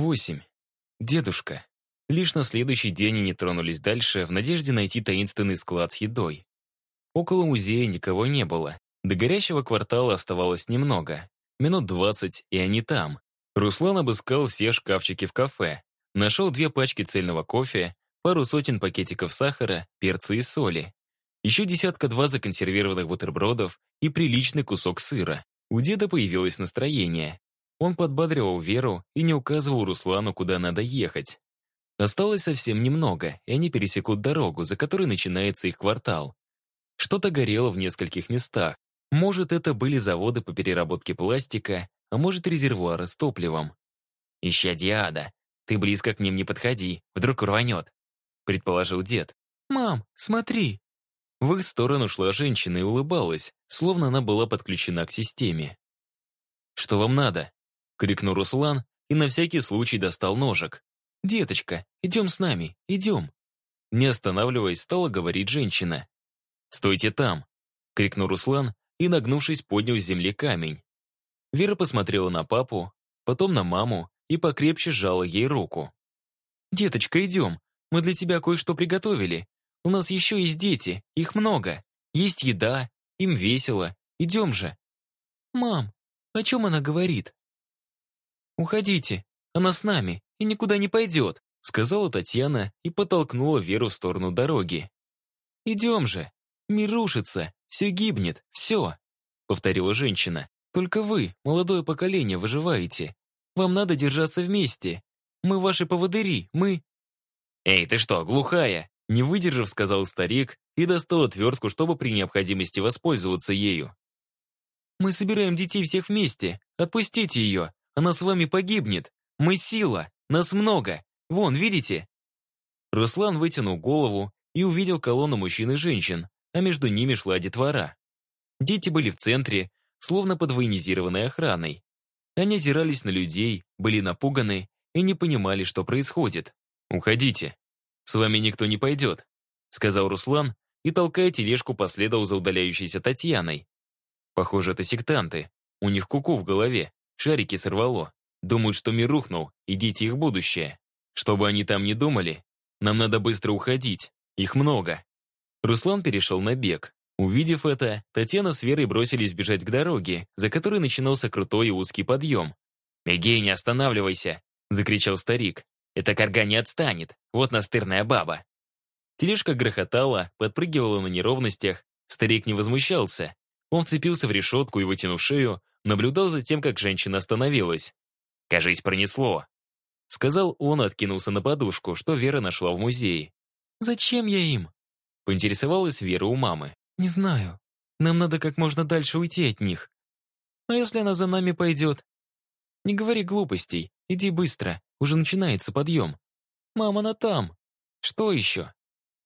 Восемь. Дедушка. Лишь на следующий день они тронулись дальше в надежде найти таинственный склад с едой. Около музея никого не было. До горящего квартала оставалось немного. Минут двадцать, и они там. Руслан обыскал все шкафчики в кафе. Нашел две пачки цельного кофе, пару сотен пакетиков сахара, перца и соли. Еще десятка-два законсервированных бутербродов и приличный кусок сыра. У деда появилось настроение. Он подбадривал Веру и не указывал Руслану, куда надо ехать. Осталось совсем немного, и они пересекут дорогу, за которой начинается их квартал. Что-то горело в нескольких местах. Может, это были заводы по переработке пластика, а может, резервуары с топливом. «Ища Диада, ты близко к ним не подходи, вдруг рванет», предположил дед. «Мам, смотри!» В их сторону шла женщина и улыбалась, словно она была подключена к системе. «Что вам надо?» Крикнул Руслан и на всякий случай достал ножик. «Деточка, идем с нами, идем!» Не останавливаясь, стала говорить женщина. «Стойте там!» — крикнул Руслан и, нагнувшись, поднял с земли камень. Вера посмотрела на папу, потом на маму и покрепче сжала ей руку. «Деточка, идем. Мы для тебя кое-что приготовили. У нас еще есть дети, их много. Есть еда, им весело. Идем же». «Мам, о чем она говорит?» «Уходите, она с нами и никуда не пойдет», сказала Татьяна и подтолкнула Веру в сторону дороги. «Идем же, мир рушится, все гибнет, все», повторила женщина. «Только вы, молодое поколение, выживаете. Вам надо держаться вместе. Мы ваши поводыри, мы...» «Эй, ты что, глухая?» Не выдержав, сказал старик и достал отвертку, чтобы при необходимости воспользоваться ею. «Мы собираем детей всех вместе. Отпустите ее. Она с вами погибнет. Мы сила, нас много. Вон, видите?» Руслан вытянул голову и увидел колонну мужчин и женщин, а между ними шла детвора. Дети были в центре, словно под военизированной охраной. Они озирались на людей, были напуганы и не понимали, что происходит. «Уходите. С вами никто не пойдет», сказал Руслан и, толкая тележку, последовал за удаляющейся Татьяной. Похоже, это сектанты. У них куку -ку в голове. Шарики сорвало. Думают, что мир рухнул, и дети их будущее. Что бы они там ни думали, нам надо быстро уходить. Их много. Руслан перешел на бег. Увидев это, Татьяна с Верой бросились бежать к дороге, за которой начинался крутой и узкий подъем. «Беги, не останавливайся!» — закричал старик. «Эта корга не отстанет. Вот настырная баба!» Тележка грохотала, подпрыгивала на неровностях. Старик не возмущался. Он вцепился в решетку и, вытянув шею, наблюдал за тем, как женщина остановилась. «Кажись, пронесло», — сказал он, откинулся на подушку, что Вера нашла в музее. «Зачем я им?» — поинтересовалась Вера у мамы. «Не знаю. Нам надо как можно дальше уйти от них. А если она за нами пойдет?» «Не говори глупостей. Иди быстро. Уже начинается подъем». «Мама, она там». «Что еще?»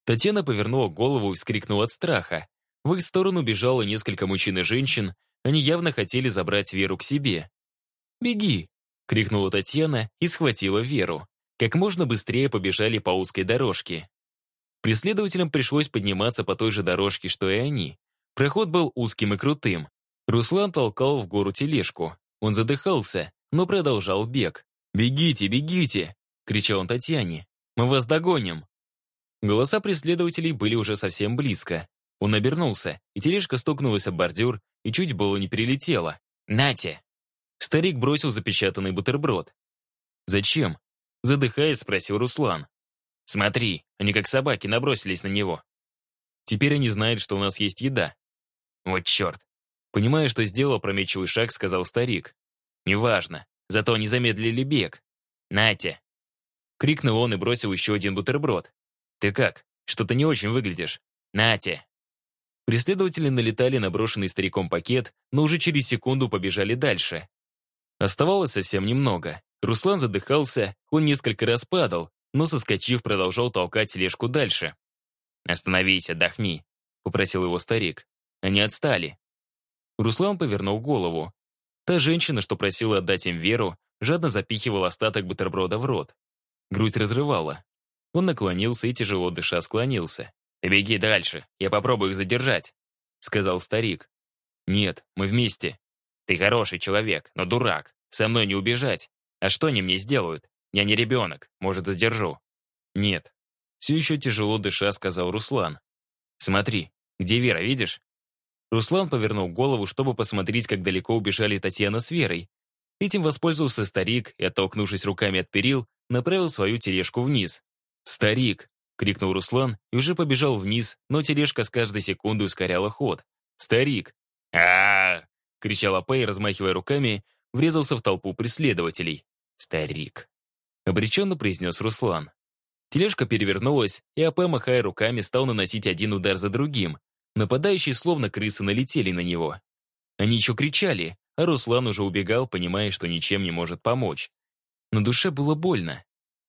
Татьяна повернула голову и вскрикнула от страха. В их сторону бежало несколько мужчин и женщин, они явно хотели забрать Веру к себе. «Беги!» — крикнула Татьяна и схватила Веру. Как можно быстрее побежали по узкой дорожке. Преследователям пришлось подниматься по той же дорожке, что и они. Проход был узким и крутым. Руслан толкал в гору тележку. Он задыхался, но продолжал бег. «Бегите, бегите!» — кричал он Татьяне. «Мы вас догоним!» Голоса преследователей были уже совсем близко. Он обернулся, и тележка стукнулась об бордюр и чуть было не перелетела. «Нате!» Старик бросил запечатанный бутерброд. «Зачем?» Задыхаясь, спросил Руслан. «Смотри, они как собаки набросились на него». «Теперь они знают, что у нас есть еда». «Вот черт!» Понимая, что сделал опрометчивый шаг, сказал старик. «Неважно, зато они замедлили бег. Нате!» Крикнул он и бросил еще один бутерброд. «Ты как? Что-то не очень выглядишь». «Нате!» Преследователи налетали на брошенный стариком пакет, но уже через секунду побежали дальше. Оставалось совсем немного. Руслан задыхался, он несколько раз падал, но, соскочив, продолжал толкать тележку дальше. «Остановись, отдохни», — попросил его старик. Они отстали. Руслан повернул голову. Та женщина, что просила отдать им веру, жадно запихивала остаток бутерброда в рот. Грудь разрывала. Он наклонился и, тяжело дыша, склонился. «Беги дальше, я попробую их задержать», — сказал старик. «Нет, мы вместе». «Ты хороший человек, но дурак. Со мной не убежать. А что они мне сделают? Я не ребенок, может, задержу». «Нет». Все еще тяжело дыша, сказал Руслан. «Смотри, где Вера, видишь?» Руслан повернул голову, чтобы посмотреть, как далеко убежали Татьяна с Верой. Этим воспользовался старик и, оттолкнувшись руками от перил, направил свою тележку вниз. «Старик!» — крикнул Руслан и уже побежал вниз, но тележка с каждой секундой ускоряла ход. «Старик!» а, кричал Апэй, размахивая руками, врезался в толпу преследователей. «Старик!» — обреченно произнес Руслан. Тележка перевернулась, и АП, махая руками, стал наносить один удар за другим. Нападающие, словно крысы, налетели на него. Они еще кричали, а Руслан уже убегал, понимая, что ничем не может помочь. На душе было больно.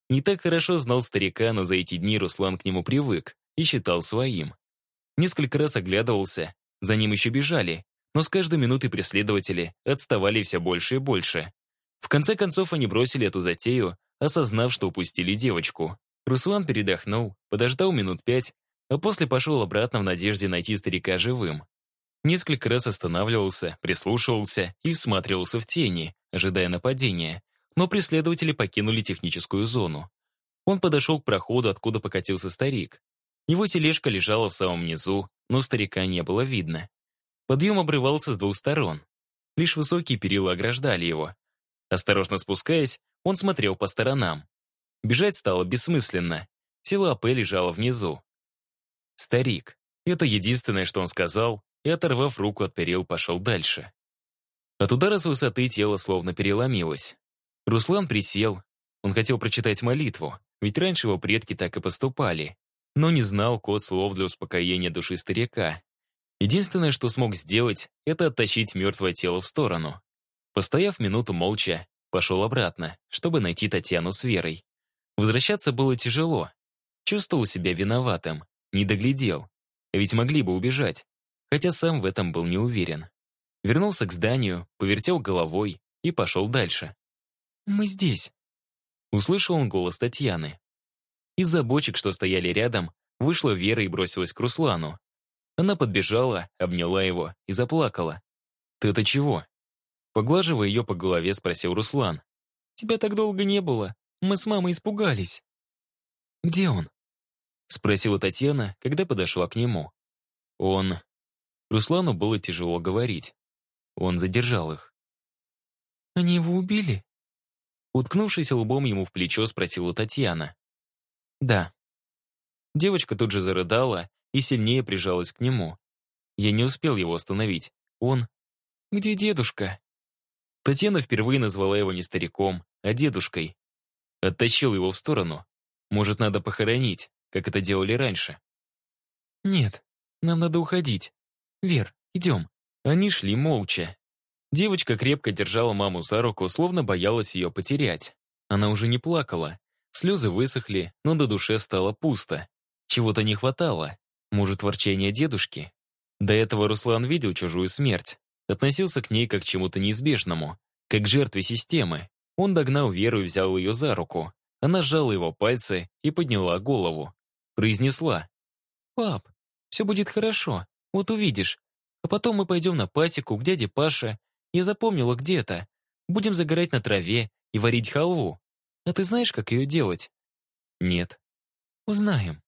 Не так хорошо знал старика, но за эти дни Руслан к нему привык и считал своим. Несколько раз оглядывался, за ним еще бежали, но с каждой минутой преследователи отставали все больше и больше. В конце концов они бросили эту затею, осознав, что упустили девочку. Руслан передохнул, подождал минут пять, а после пошел обратно в надежде найти старика живым. Несколько раз останавливался, прислушивался и всматривался в тени, ожидая нападения, но преследователи покинули техническую зону. Он подошел к проходу, откуда покатился старик. Его тележка лежала в самом низу, но старика не было видно. Подъем обрывался с двух сторон. Лишь высокие перила ограждали его. Осторожно спускаясь, он смотрел по сторонам. Бежать стало бессмысленно. Тело АП лежало внизу. Старик. Это единственное, что он сказал, и, оторвав руку от перил, пошел дальше. От удара с высоты тело словно переломилось. Руслан присел. Он хотел прочитать молитву, ведь раньше его предки так и поступали, но не знал код слов для успокоения души старика. Единственное, что смог сделать, это оттащить мертвое тело в сторону. Постояв минуту молча, пошел обратно, чтобы найти Татьяну с Верой. Возвращаться было тяжело. Чувствовал себя виноватым, не доглядел. Ведь могли бы убежать хотя сам в этом был не уверен. Вернулся к зданию, повертел головой и пошел дальше. «Мы здесь», — услышал он голос Татьяны. Из-за бочек, что стояли рядом, вышла Вера и бросилась к Руслану. Она подбежала, обняла его и заплакала. «Ты это чего?» Поглаживая ее по голове, спросил Руслан. «Тебя так долго не было. Мы с мамой испугались». «Где он?» Спросила Татьяна, когда подошла к нему. «Он Руслану было тяжело говорить. Он задержал их. «Они его убили?» Уткнувшись лбом ему в плечо, спросила Татьяна. «Да». Девочка тут же зарыдала и сильнее прижалась к нему. Я не успел его остановить. Он... «Где дедушка?» Татьяна впервые назвала его не стариком, а дедушкой. Оттащил его в сторону. Может, надо похоронить, как это делали раньше. «Нет, нам надо уходить. «Вер, идем». Они шли молча. Девочка крепко держала маму за руку, словно боялась ее потерять. Она уже не плакала. Слезы высохли, но до душе стало пусто. Чего-то не хватало. Может, ворчания дедушки? До этого Руслан видел чужую смерть. Относился к ней как к чему-то неизбежному, как к жертве системы. Он догнал Веру и взял ее за руку. Она сжала его пальцы и подняла голову. Произнесла. «Пап, все будет хорошо. Вот увидишь. А потом мы пойдем на пасеку к дяде Паше. Я запомнила, где это. Будем загорать на траве и варить халву. А ты знаешь, как ее делать? Нет. Узнаем.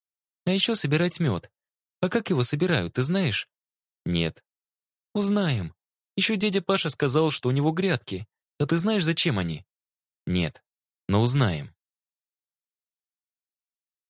А еще собирать мед. А как его собирают, ты знаешь? Нет. Узнаем. Еще дядя Паша сказал, что у него грядки. А ты знаешь, зачем они? Нет. Но узнаем.